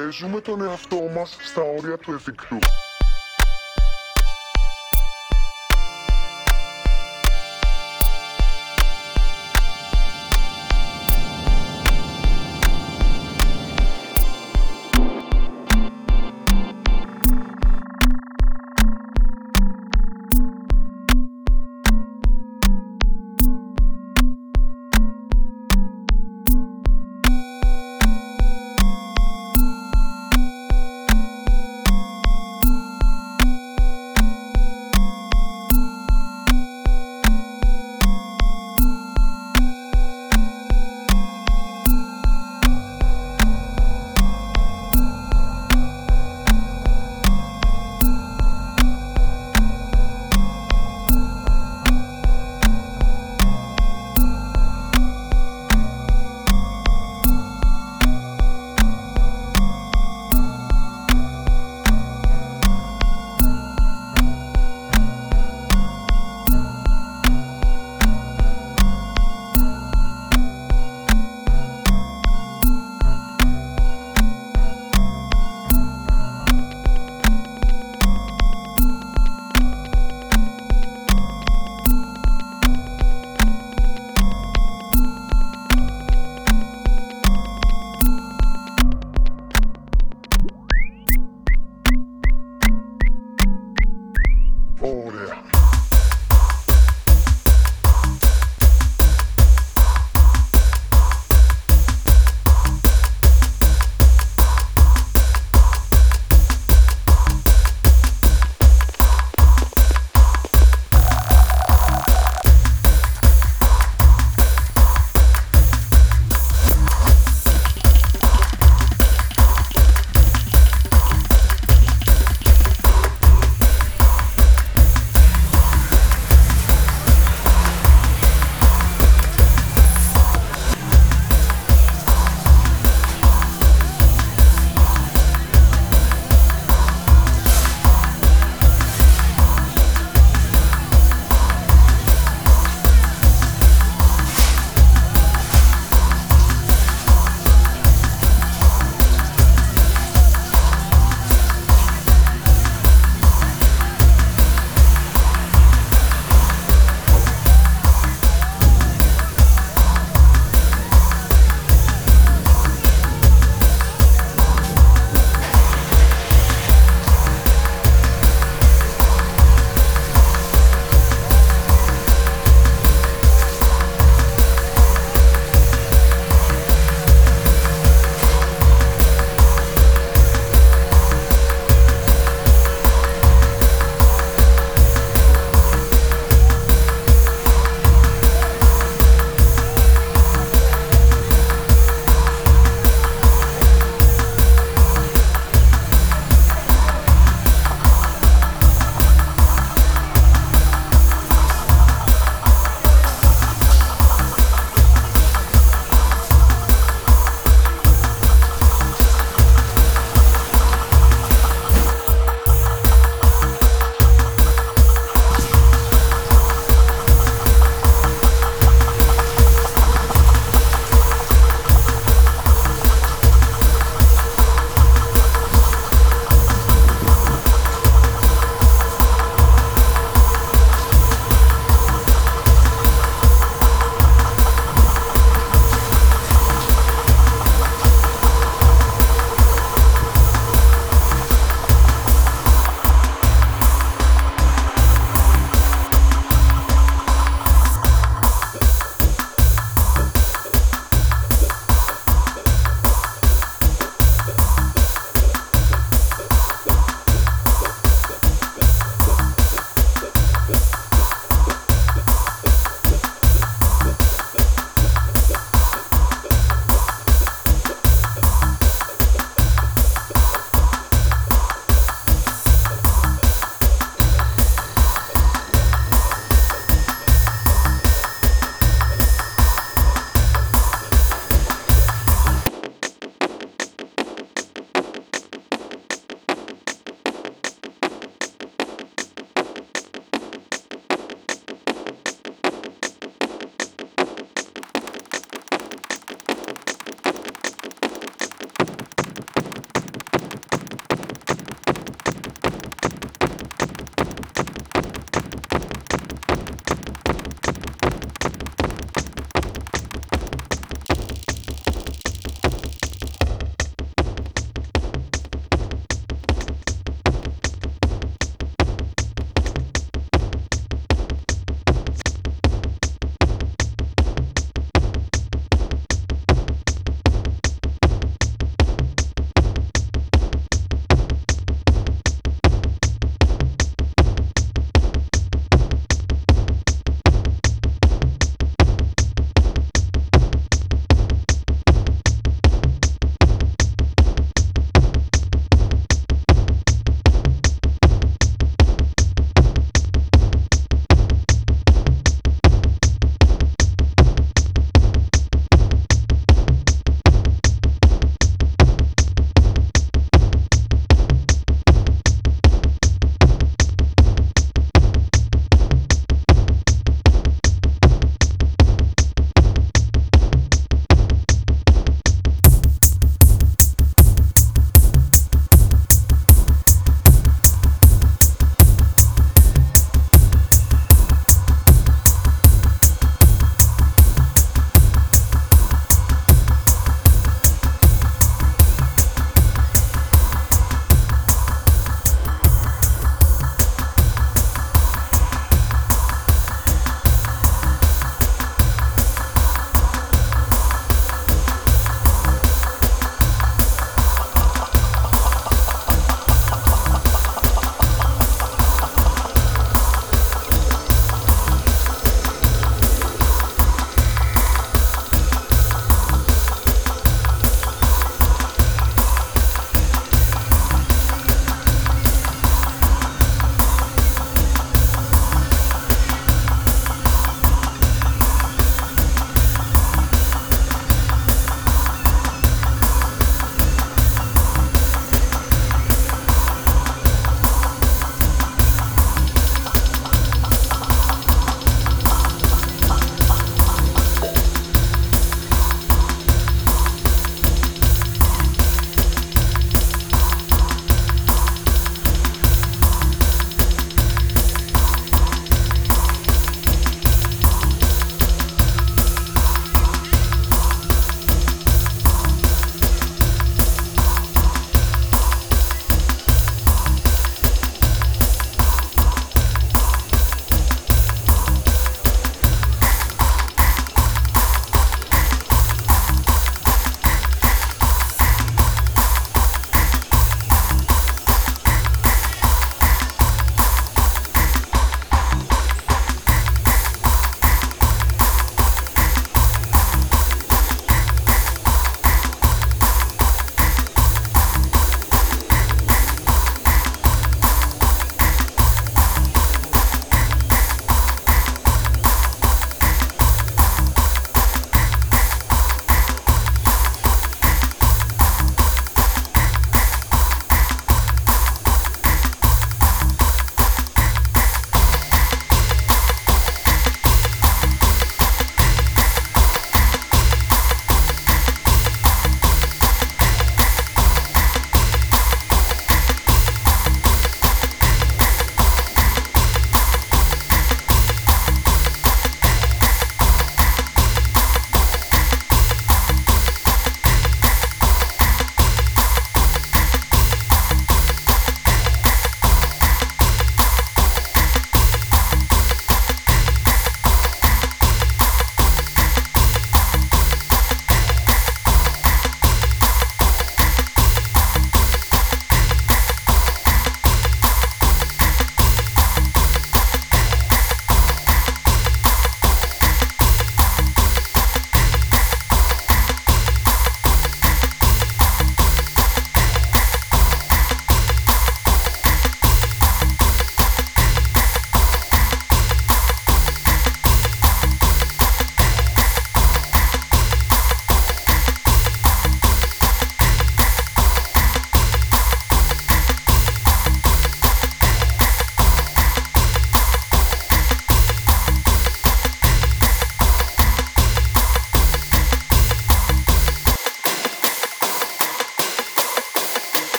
πιέζουμε τον εαυτό μας στα όρια του εφικτού.